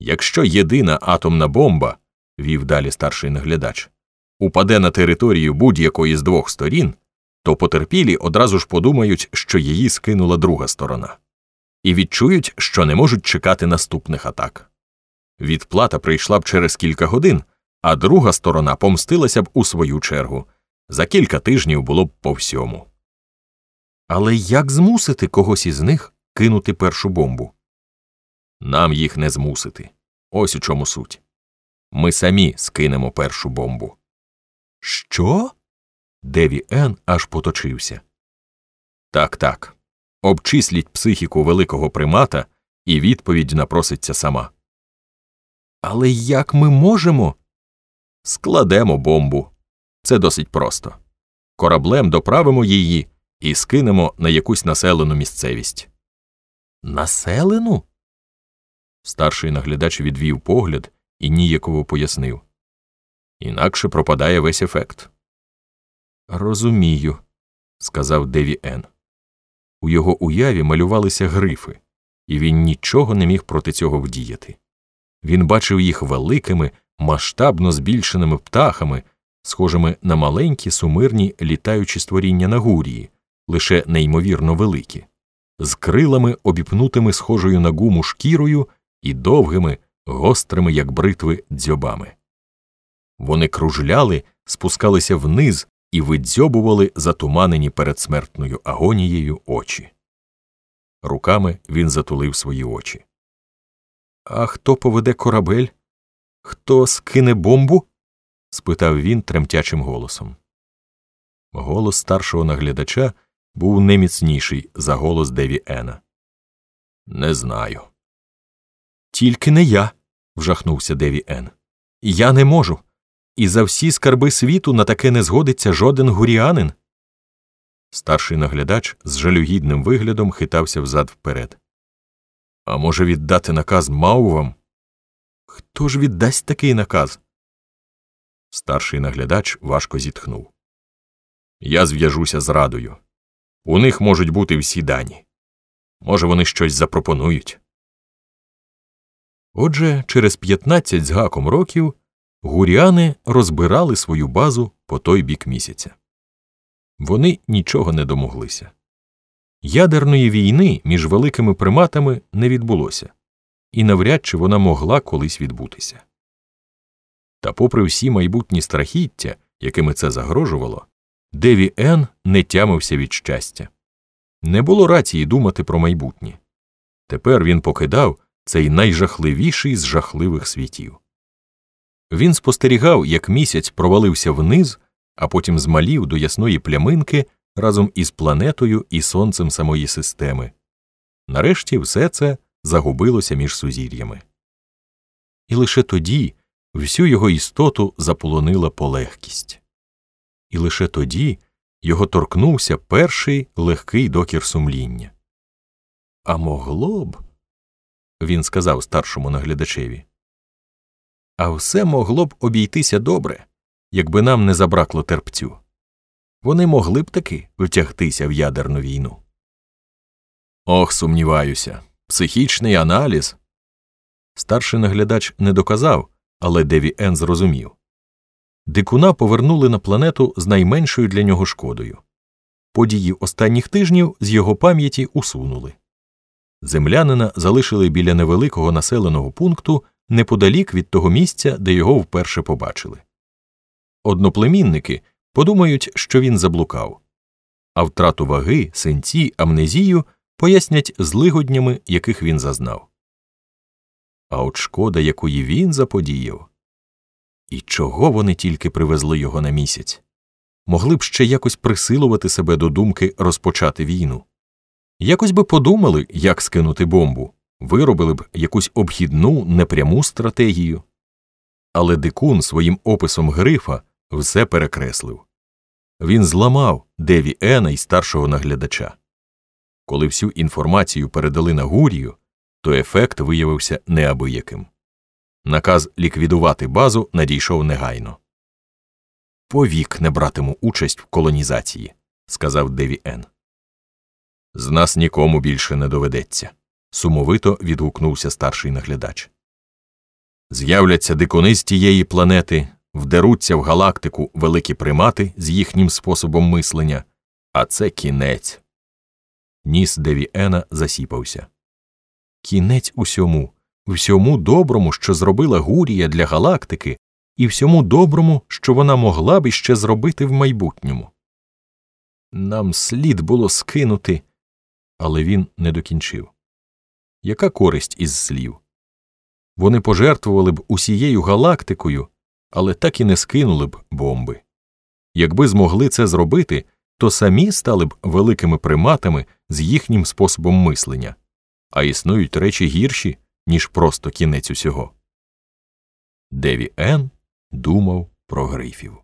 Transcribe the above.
Якщо єдина атомна бомба, вів далі старший наглядач, упаде на територію будь-якої з двох сторін, то потерпілі одразу ж подумають, що її скинула друга сторона, і відчують, що не можуть чекати наступних атак. Відплата прийшла б через кілька годин, а друга сторона помстилася б у свою чергу. За кілька тижнів було б по всьому. Але як змусити когось із них кинути першу бомбу? Нам їх не змусити. Ось у чому суть. Ми самі скинемо першу бомбу. Що? Деві Ен аж поточився. Так, так. Обчисліть психіку великого примата, і відповідь напроситься сама. Але як ми можемо? Складемо бомбу. Це досить просто. Кораблем доправимо її і скинемо на якусь населену місцевість. Населену? Старший наглядач відвів погляд і ніяково пояснив. Інакше пропадає весь ефект. Розумію, сказав Деві Ен. У його уяві малювалися грифи, і він нічого не міг проти цього вдіяти. Він бачив їх великими, масштабно збільшеними птахами, схожими на маленькі сумирні літаючі створіння на гурії, лише неймовірно великі, з крилами, обіпнутими схожою на гуму шкірою і довгими, гострими, як бритви, дзьобами. Вони кружляли, спускалися вниз і видзьобували затуманені передсмертною агонією очі. Руками він затулив свої очі. А хто поведе корабель? Хто скине бомбу? спитав він тремтячим голосом. Голос старшого наглядача був не міцніший за голос Деві Ена. Не знаю. Тільки не я. вжахнувся Деві Ен. Я не можу. І за всі скарби світу на таке не згодиться жоден гуріанин. Старший наглядач з жалюгідним виглядом хитався взад вперед. А може, віддати наказ маувам? Хто ж віддасть такий наказ? Старший наглядач важко зітхнув. Я зв'яжуся з радою. У них можуть бути всі дані. Може, вони щось запропонують. Отже, через 15 з гаком років гуріани розбирали свою базу по той бік місяця. Вони нічого не домоглися. Ядерної війни між великими приматами не відбулося, і навряд чи вона могла колись відбутися. Та, попри всі майбутні страхіття, якими це загрожувало, Деві Ен не тямився від щастя. Не було рації думати про майбутнє. Тепер він покидав цей найжахливіший з жахливих світів. Він спостерігав, як місяць провалився вниз, а потім змалів до ясної пляминки разом із планетою і сонцем самої системи. Нарешті все це загубилося між сузір'ями. І лише тоді всю його істоту заполонила полегкість. І лише тоді його торкнувся перший легкий докір сумління. А могло б, він сказав старшому наглядачеві. А все могло б обійтися добре, якби нам не забракло терпцю. Вони могли б таки втягтися в ядерну війну. Ох, сумніваюся. Психічний аналіз. Старший наглядач не доказав, але Деві Ен зрозумів. Дикуна повернули на планету з найменшою для нього шкодою. Події останніх тижнів з його пам'яті усунули. Землянина залишили біля невеликого населеного пункту неподалік від того місця, де його вперше побачили. Одноплемінники подумають, що він заблукав, а втрату ваги, синці, амнезію пояснять злигоднями, яких він зазнав. А от шкода, якої він заподіяв. І чого вони тільки привезли його на місяць? Могли б ще якось присилувати себе до думки розпочати війну. Якось би подумали, як скинути бомбу, виробили б якусь обхідну, непряму стратегію. Але дикун своїм описом грифа все перекреслив. Він зламав Деві Ена і старшого наглядача. Коли всю інформацію передали на гурію, то ефект виявився неабияким. Наказ ліквідувати базу надійшов негайно. Повік не братиму участь в колонізації, сказав Деві Ен. З нас нікому більше не доведеться, сумовито відгукнувся старший наглядач. З'являться дикуни з тієї планети, вдеруться в галактику великі примати з їхнім способом мислення, а це кінець. Ніс Девіена засіпався. Кінець усьому, всьому доброму, що зробила Гурія для галактики, і всьому доброму, що вона могла б іще зробити в майбутньому. Нам слід було скинути, але він не докінчив. Яка користь із слів? Вони пожертвували б усією галактикою, але так і не скинули б бомби. Якби змогли це зробити, то самі стали б великими приматами з їхнім способом мислення, а існують речі гірші, ніж просто кінець усього. Деві Ен думав про грифів.